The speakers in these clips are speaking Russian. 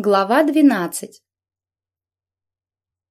Глава 12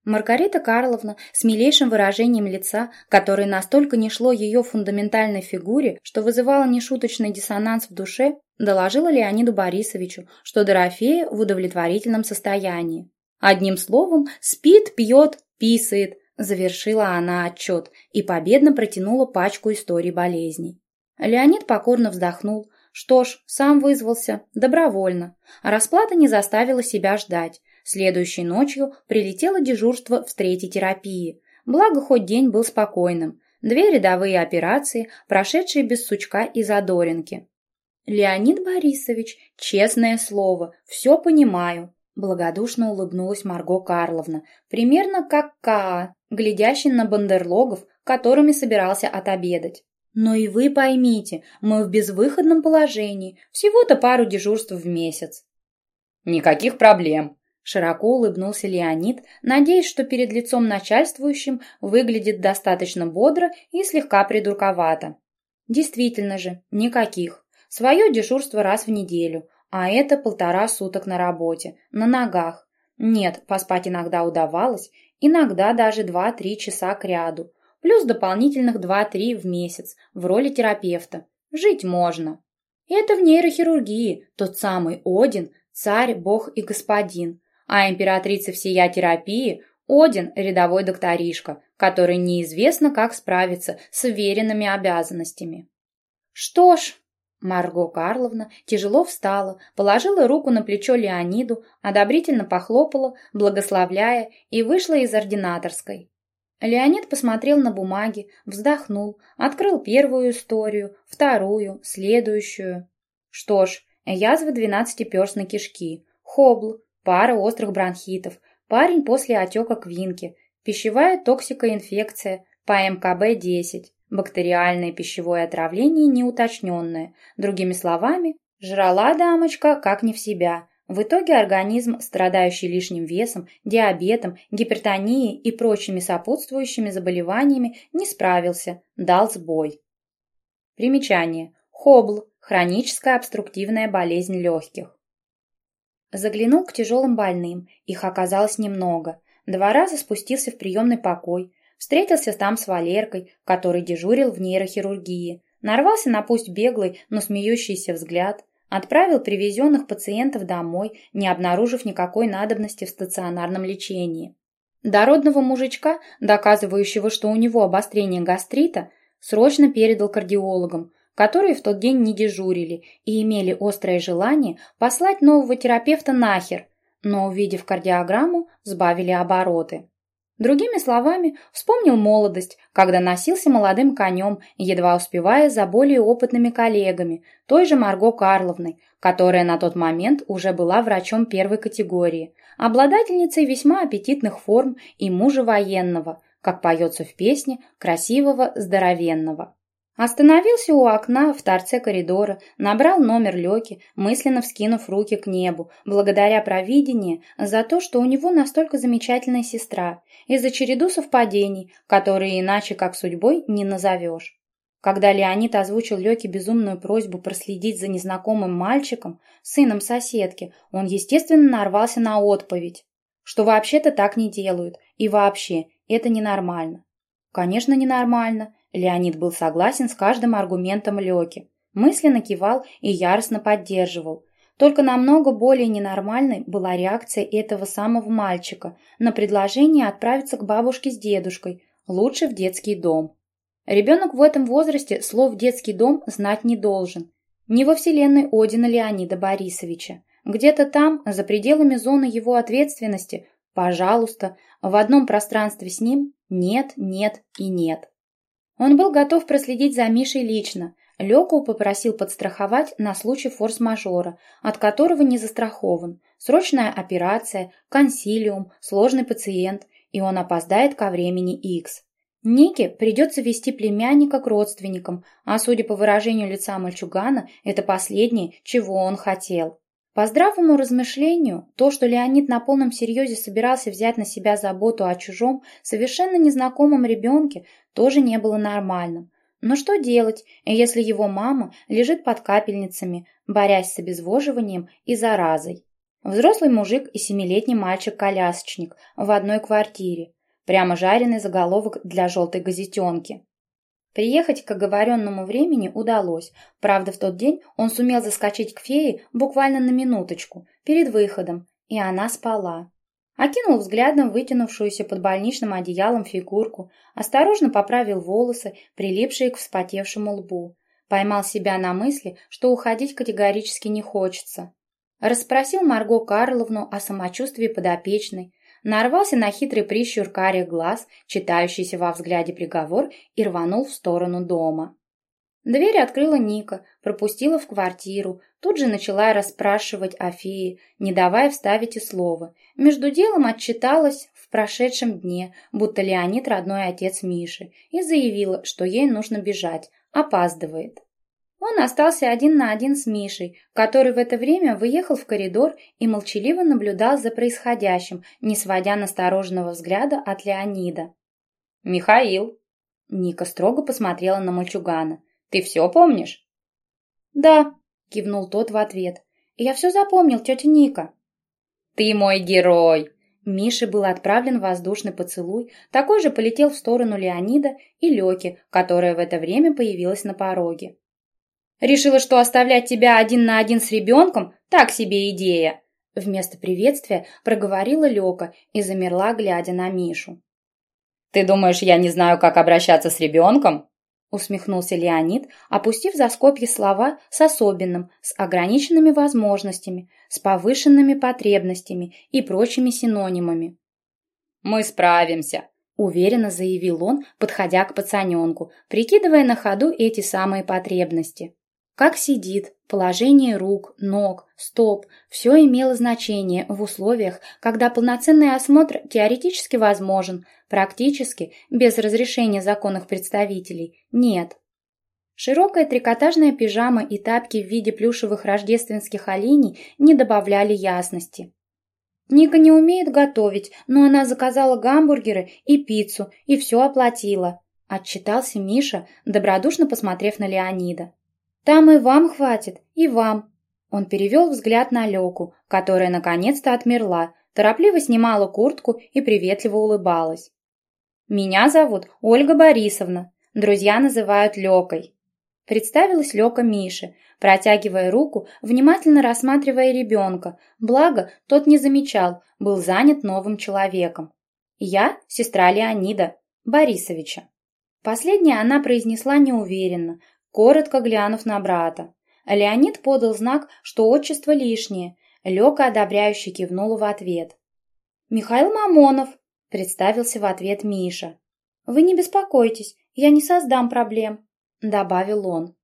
Маргарита Карловна с милейшим выражением лица, которое настолько не шло ее фундаментальной фигуре, что вызывало нешуточный диссонанс в душе, доложила Леониду Борисовичу, что Дорофея в удовлетворительном состоянии. Одним словом, спит, пьет, писает, завершила она отчет и победно протянула пачку историй болезней. Леонид покорно вздохнул, что ж, сам вызвался, добровольно, а расплата не заставила себя ждать. Следующей ночью прилетело дежурство в третьей терапии. Благо, хоть день был спокойным. Две рядовые операции, прошедшие без сучка и задоринки. «Леонид Борисович, честное слово, все понимаю», Благодушно улыбнулась Марго Карловна, примерно как Каа, глядящий на бандерлогов, которыми собирался отобедать. Но и вы поймите, мы в безвыходном положении, всего-то пару дежурств в месяц. Никаких проблем, Широко улыбнулся Леонид, надеясь, что перед лицом начальствующим выглядит достаточно бодро и слегка придурковато. Действительно же, никаких. Свое дежурство раз в неделю, а это полтора суток на работе, на ногах. Нет, поспать иногда удавалось, иногда даже два-три часа к ряду плюс дополнительных 2-3 в месяц в роли терапевта. Жить можно. Это в нейрохирургии, тот самый Один, царь, бог и господин. А императрица всея терапии – Один – рядовой докторишка, который неизвестно, как справиться с уверенными обязанностями. Что ж, Марго Карловна тяжело встала, положила руку на плечо Леониду, одобрительно похлопала, благословляя, и вышла из ординаторской. Леонид посмотрел на бумаги, вздохнул, открыл первую историю, вторую, следующую. Что ж, язва двенадцатиперстной кишки, хобл, пара острых бронхитов, парень после отека квинки, пищевая токсикоинфекция по МКБ-10, бактериальное пищевое отравление неуточненное. Другими словами, жрала дамочка как не в себя, в итоге организм, страдающий лишним весом, диабетом, гипертонией и прочими сопутствующими заболеваниями, не справился, дал сбой. Примечание. Хобл – хроническая обструктивная болезнь легких. Заглянул к тяжелым больным, их оказалось немного. Два раза спустился в приемный покой, встретился там с Валеркой, который дежурил в нейрохирургии, нарвался на пусть беглый, но смеющийся взгляд – Отправил привезенных пациентов домой, не обнаружив никакой надобности в стационарном лечении. Дородного мужичка, доказывающего, что у него обострение гастрита, срочно передал кардиологам, которые в тот день не дежурили и имели острое желание послать нового терапевта нахер, но, увидев кардиограмму, сбавили обороты. Другими словами, вспомнил молодость, когда носился молодым конем, едва успевая за более опытными коллегами, той же Марго Карловной, которая на тот момент уже была врачом первой категории, обладательницей весьма аппетитных форм и мужа военного, как поется в песне, красивого, здоровенного. Остановился у окна в торце коридора, набрал номер Лёки, мысленно вскинув руки к небу, благодаря провидению за то, что у него настолько замечательная сестра, и за череду совпадений, которые иначе как судьбой не назовешь. Когда Леонид озвучил Лёке безумную просьбу проследить за незнакомым мальчиком, сыном соседки, он, естественно, нарвался на отповедь, что вообще-то так не делают, и вообще, это ненормально. Конечно, ненормально, Леонид был согласен с каждым аргументом Лёки, мысленно кивал и яростно поддерживал. Только намного более ненормальной была реакция этого самого мальчика на предложение отправиться к бабушке с дедушкой, лучше в детский дом. Ребенок в этом возрасте слов «детский дом» знать не должен. Не во вселенной Одина Леонида Борисовича. Где-то там, за пределами зоны его ответственности, пожалуйста, в одном пространстве с ним нет, нет и нет. Он был готов проследить за Мишей лично. Леку попросил подстраховать на случай форс-мажора, от которого не застрахован. Срочная операция, консилиум, сложный пациент, и он опоздает ко времени X. Нике придется вести племянника к родственникам, а судя по выражению лица мальчугана, это последнее, чего он хотел. По здравому размышлению, то, что Леонид на полном серьезе собирался взять на себя заботу о чужом, совершенно незнакомом ребенке, тоже не было нормальным. Но что делать, если его мама лежит под капельницами, борясь с обезвоживанием и заразой? Взрослый мужик и семилетний мальчик-колясочник в одной квартире. Прямо жареный заголовок для желтой газетенки. Приехать к оговоренному времени удалось. Правда, в тот день он сумел заскочить к фее буквально на минуточку, перед выходом, и она спала. Окинул взглядом вытянувшуюся под больничным одеялом фигурку, осторожно поправил волосы, прилипшие к вспотевшему лбу. Поймал себя на мысли, что уходить категорически не хочется. Расспросил Марго Карловну о самочувствии подопечной, нарвался на хитрый прищур карих глаз, читающийся во взгляде приговор, и рванул в сторону дома. Дверь открыла Ника, пропустила в квартиру, тут же начала расспрашивать о фее, не давая вставить и слова. Между делом отчиталась в прошедшем дне, будто Леонид родной отец Миши, и заявила, что ей нужно бежать, опаздывает. Он остался один на один с Мишей, который в это время выехал в коридор и молчаливо наблюдал за происходящим, не сводя настороженного взгляда от Леонида. «Михаил!» Ника строго посмотрела на мальчугана. «Ты все помнишь?» «Да», — кивнул тот в ответ. «Я все запомнил, тетя Ника». «Ты мой герой!» Мише был отправлен воздушный поцелуй, такой же полетел в сторону Леонида и Леки, которая в это время появилась на пороге. Решила, что оставлять тебя один на один с ребенком – так себе идея!» Вместо приветствия проговорила Лёка и замерла, глядя на Мишу. «Ты думаешь, я не знаю, как обращаться с ребенком?» усмехнулся Леонид, опустив за скобки слова с особенным, с ограниченными возможностями, с повышенными потребностями и прочими синонимами. «Мы справимся», — уверенно заявил он, подходя к пацаненку, прикидывая на ходу эти самые потребности. Как сидит, положение рук, ног, стоп – все имело значение в условиях, когда полноценный осмотр теоретически возможен, практически, без разрешения законных представителей, нет. Широкая трикотажная пижама и тапки в виде плюшевых рождественских оленей не добавляли ясности. Ника не умеет готовить, но она заказала гамбургеры и пиццу и все оплатила, отчитался Миша, добродушно посмотрев на Леонида. Там и вам хватит, и вам. Он перевел взгляд на Леку, которая наконец-то отмерла, торопливо снимала куртку и приветливо улыбалась. «Меня зовут Ольга Борисовна. Друзья называют Лекой». Представилась Лека Мише, протягивая руку, внимательно рассматривая ребенка, благо тот не замечал, был занят новым человеком. «Я – сестра Леонида Борисовича». Последнее она произнесла неуверенно, коротко глянув на брата. Леонид подал знак, что отчество лишнее. Лёка одобряюще кивнула в ответ. «Михаил Мамонов», — представился в ответ Миша. «Вы не беспокойтесь, я не создам проблем», — добавил он.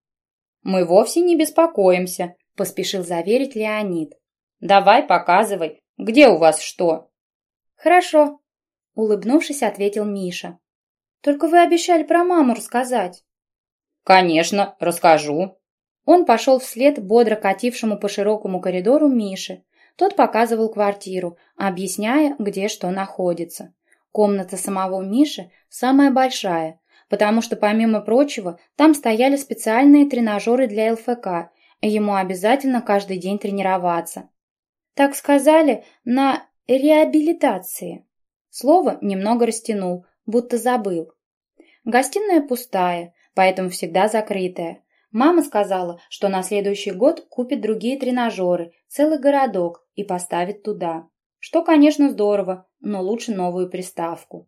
«Мы вовсе не беспокоимся», — поспешил заверить Леонид. «Давай, показывай, где у вас что?» «Хорошо», — улыбнувшись, ответил Миша. «Только вы обещали про маму рассказать». «Конечно, расскажу». Он пошел вслед бодро катившему по широкому коридору Мише. Тот показывал квартиру, объясняя, где что находится. Комната самого Миши самая большая, потому что, помимо прочего, там стояли специальные тренажеры для ЛФК, и ему обязательно каждый день тренироваться. Так сказали, на реабилитации. Слово немного растянул, будто забыл. Гостиная пустая, поэтому всегда закрытая. Мама сказала, что на следующий год купит другие тренажеры, целый городок и поставит туда. Что, конечно, здорово, но лучше новую приставку.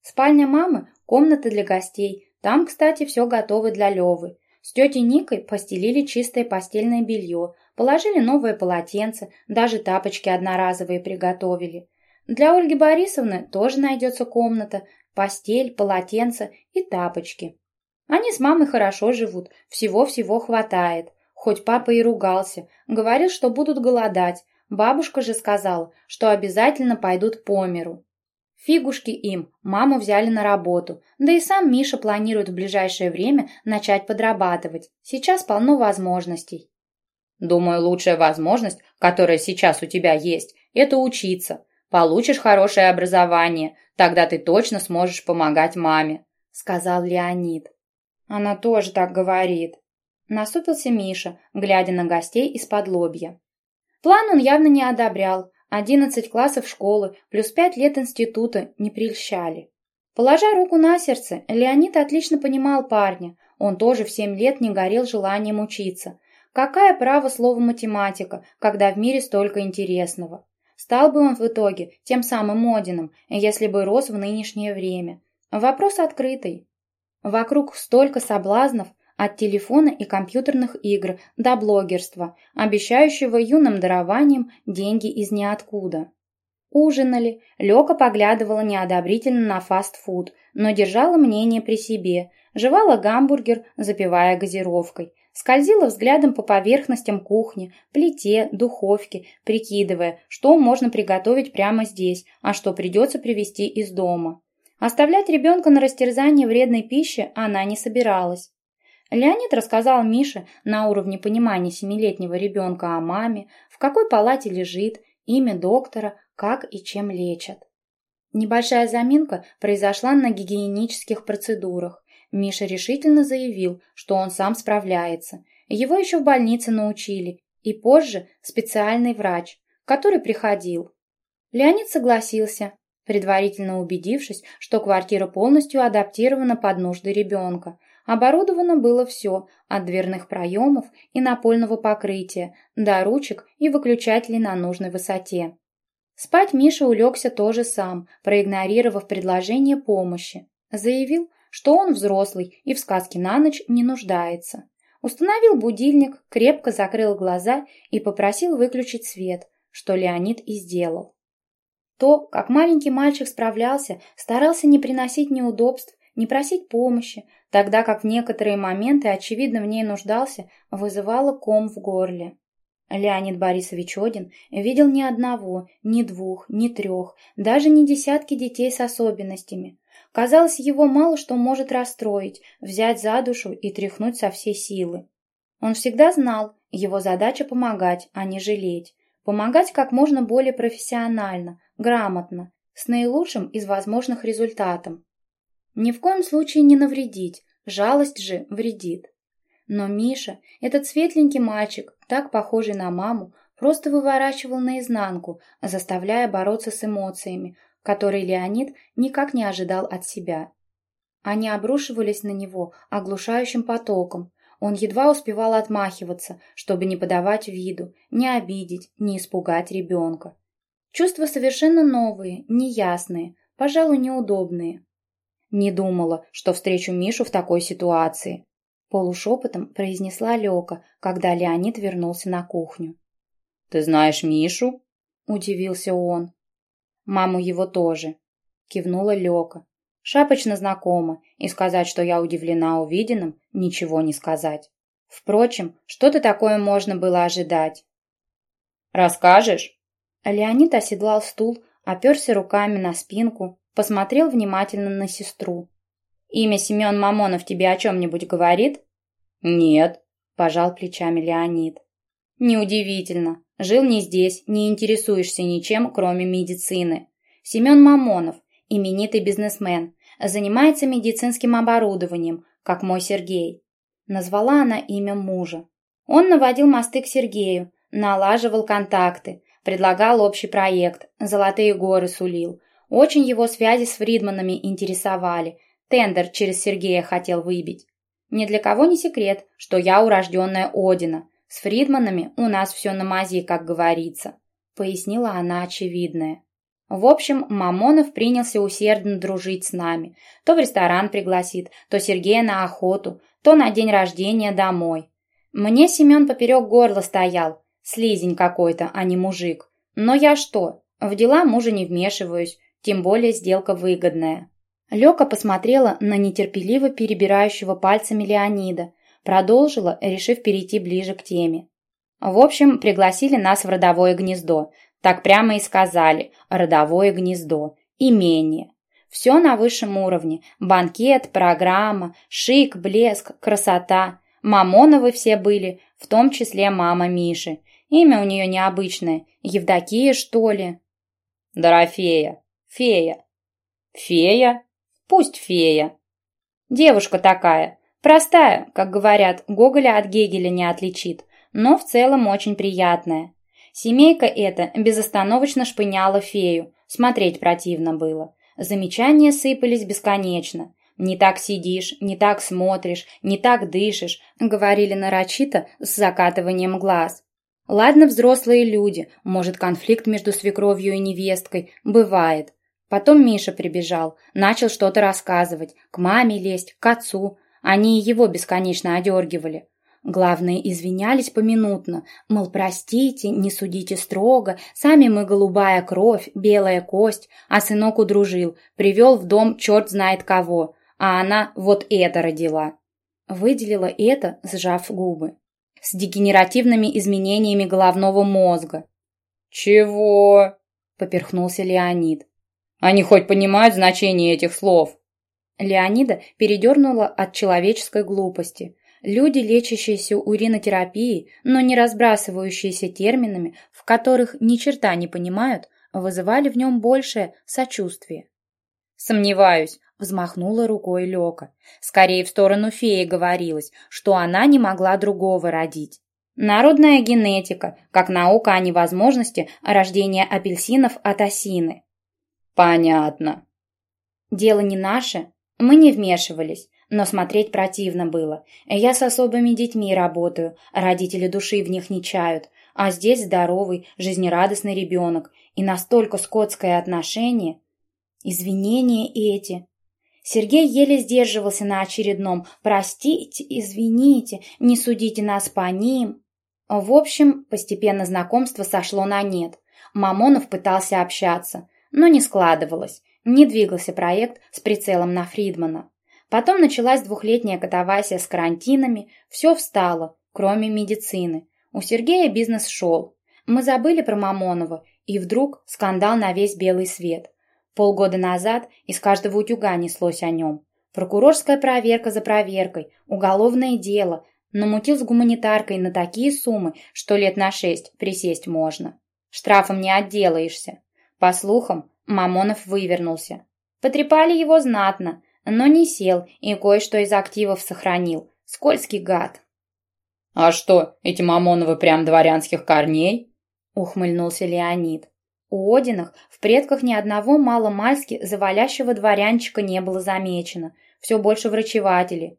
Спальня мамы – комната для гостей. Там, кстати, все готово для Левы. С тетей Никой постелили чистое постельное белье, положили новое полотенце, даже тапочки одноразовые приготовили. Для Ольги Борисовны тоже найдется комната, постель, полотенце и тапочки. Они с мамой хорошо живут, всего-всего хватает. Хоть папа и ругался, говорил, что будут голодать. Бабушка же сказала, что обязательно пойдут по миру. Фигушки им, маму взяли на работу, да и сам Миша планирует в ближайшее время начать подрабатывать. Сейчас полно возможностей. Думаю, лучшая возможность, которая сейчас у тебя есть, это учиться. Получишь хорошее образование, тогда ты точно сможешь помогать маме, сказал Леонид. Она тоже так говорит. Насупился Миша, глядя на гостей из-под лобья. План он явно не одобрял. Одиннадцать классов школы плюс пять лет института не прельщали. Положа руку на сердце, Леонид отлично понимал парня. Он тоже в семь лет не горел желанием учиться. Какая право слово математика, когда в мире столько интересного? Стал бы он в итоге тем самым Одином, если бы рос в нынешнее время. Вопрос открытый. Вокруг столько соблазнов, от телефона и компьютерных игр до блогерства, обещающего юным дарованием деньги из ниоткуда. Ужинали, Лёка поглядывала неодобрительно на фастфуд, но держала мнение при себе, жевала гамбургер, запивая газировкой, скользила взглядом по поверхностям кухни, плите, духовке, прикидывая, что можно приготовить прямо здесь, а что придется привезти из дома. Оставлять ребенка на растерзание вредной пищи она не собиралась. Леонид рассказал Мише на уровне понимания семилетнего ребенка о маме, в какой палате лежит, имя доктора, как и чем лечат. Небольшая заминка произошла на гигиенических процедурах. Миша решительно заявил, что он сам справляется. Его еще в больнице научили, и позже специальный врач, который приходил. Леонид согласился, предварительно убедившись, что квартира полностью адаптирована под нужды ребенка – Оборудовано было все, от дверных проемов и напольного покрытия, до ручек и выключателей на нужной высоте. Спать Миша улегся тоже сам, проигнорировав предложение помощи. Заявил, что он взрослый и в сказке на ночь не нуждается. Установил будильник, крепко закрыл глаза и попросил выключить свет, что Леонид и сделал. То, как маленький мальчик справлялся, старался не приносить неудобств, не просить помощи, тогда как в некоторые моменты, очевидно, в ней нуждался, вызывало ком в горле. Леонид Борисович Один видел ни одного, ни двух, ни трех, даже не десятки детей с особенностями. Казалось, его мало что может расстроить, взять за душу и тряхнуть со всей силы. Он всегда знал, его задача помогать, а не жалеть. Помогать как можно более профессионально, грамотно, с наилучшим из возможных результатов. Ни в коем случае не навредить, жалость же вредит. Но Миша, этот светленький мальчик, так похожий на маму, просто выворачивал наизнанку, заставляя бороться с эмоциями, которые Леонид никак не ожидал от себя. Они обрушивались на него оглушающим потоком. Он едва успевал отмахиваться, чтобы не подавать виду, не обидеть, не испугать ребенка. Чувства совершенно новые, неясные, пожалуй, неудобные. Не думала, что встречу Мишу в такой ситуации. Полушепотом произнесла Лёка, когда Леонид вернулся на кухню. «Ты знаешь Мишу?» – удивился он. «Маму его тоже», – кивнула Лёка. «Шапочно знакома, и сказать, что я удивлена увиденным, ничего не сказать. Впрочем, что-то такое можно было ожидать». «Расскажешь?» Леонид оседлал стул, оперся руками на спинку посмотрел внимательно на сестру. «Имя Семен Мамонов тебе о чем-нибудь говорит?» «Нет», – пожал плечами Леонид. «Неудивительно. Жил не здесь, не интересуешься ничем, кроме медицины. Семен Мамонов, именитый бизнесмен, занимается медицинским оборудованием, как мой Сергей». Назвала она имя мужа. Он наводил мосты к Сергею, налаживал контакты, предлагал общий проект, золотые горы сулил, очень его связи с Фридманами интересовали. Тендер через Сергея хотел выбить. Ни для кого не секрет, что я урожденная Одина. С Фридманами у нас все на мази, как говорится. Пояснила она очевидное. В общем, Мамонов принялся усердно дружить с нами. То в ресторан пригласит, то Сергея на охоту, то на день рождения домой. Мне Семен поперек горла стоял. Слизень какой-то, а не мужик. Но я что? В дела мужа не вмешиваюсь. Тем более сделка выгодная. Лёка посмотрела на нетерпеливо перебирающего пальцами Леонида, продолжила, решив перейти ближе к теме. В общем, пригласили нас в родовое гнездо. Так прямо и сказали «родовое гнездо», имение. Все на высшем уровне. Банкет, программа, шик, блеск, красота. Мамоновы все были, в том числе мама Миши. Имя у нее необычное. Евдокия, что ли? Дорофея, Фея. Фея? Пусть фея. Девушка такая. Простая, как говорят, Гоголя от Гегеля не отличит, но в целом очень приятная. Семейка эта безостановочно шпыняла фею, смотреть противно было. Замечания сыпались бесконечно. «Не так сидишь, не так смотришь, не так дышишь», — говорили нарочито с закатыванием глаз. Ладно, взрослые люди, может, конфликт между свекровью и невесткой, бывает. Потом Миша прибежал, начал что-то рассказывать, к маме лезть, к отцу. Они его бесконечно одергивали. Главное, извинялись поминутно, мол, простите, не судите строго, сами мы голубая кровь, белая кость, а сынок удружил, привел в дом черт знает кого а она вот это родила. Выделила это, сжав губы. С дегенеративными изменениями головного мозга. «Чего?» — поперхнулся Леонид. «Они хоть понимают значение этих слов?» Леонида передернула от человеческой глупости. Люди, лечащиеся уринотерапией, но не разбрасывающиеся терминами, в которых ни черта не понимают, вызывали в нем большее сочувствие. «Сомневаюсь», — взмахнула рукой Лёка. Скорее в сторону феи говорилось, что она не могла другого родить. Народная генетика, как наука о невозможности рождения апельсинов от осины. Понятно. Дело не наше, мы не вмешивались, но смотреть противно было. Я с особыми детьми работаю, родители души в них не чают, а здесь здоровый, жизнерадостный ребенок, и настолько скотское отношение. Извинения эти. Сергей еле сдерживался на очередном «Простите, извините, не судите нас по ним». В общем, постепенно знакомство сошло на нет. Мамонов пытался общаться, но не складывалось. Не двигался проект с прицелом на Фридмана. Потом началась двухлетняя катавасия с карантинами, все встало, кроме медицины. У Сергея бизнес шел. Мы забыли про Мамонова, и вдруг скандал на весь белый свет. Полгода назад из каждого утюга неслось о нем. Прокурорская проверка за проверкой, уголовное дело, намутил с гуманитаркой на такие суммы, что лет на шесть присесть можно. Штрафом не отделаешься. По слухам, Мамонов вывернулся. Потрепали его знатно, но не сел и кое-что из активов сохранил. Скользкий гад. «А что, эти Мамоновы прям дворянских корней?» — ухмыльнулся Леонид. У Одинах в предках ни одного маломальски завалящего дворянчика не было замечено. Все больше врачеватели.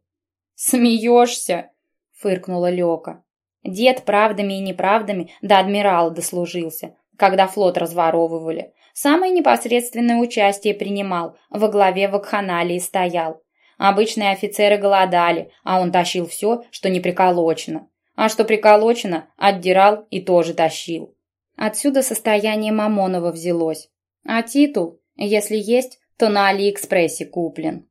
«Смеешься?» — фыркнула Лёка. Дед правдами и неправдами до адмирала дослужился, когда флот разворовывали. Самое непосредственное участие принимал, во главе вакханалии стоял. Обычные офицеры голодали, а он тащил все, что не приколочено. А что приколочено, отдирал и тоже тащил. Отсюда состояние Мамонова взялось. А титул, если есть, то на Алиэкспрессе куплен.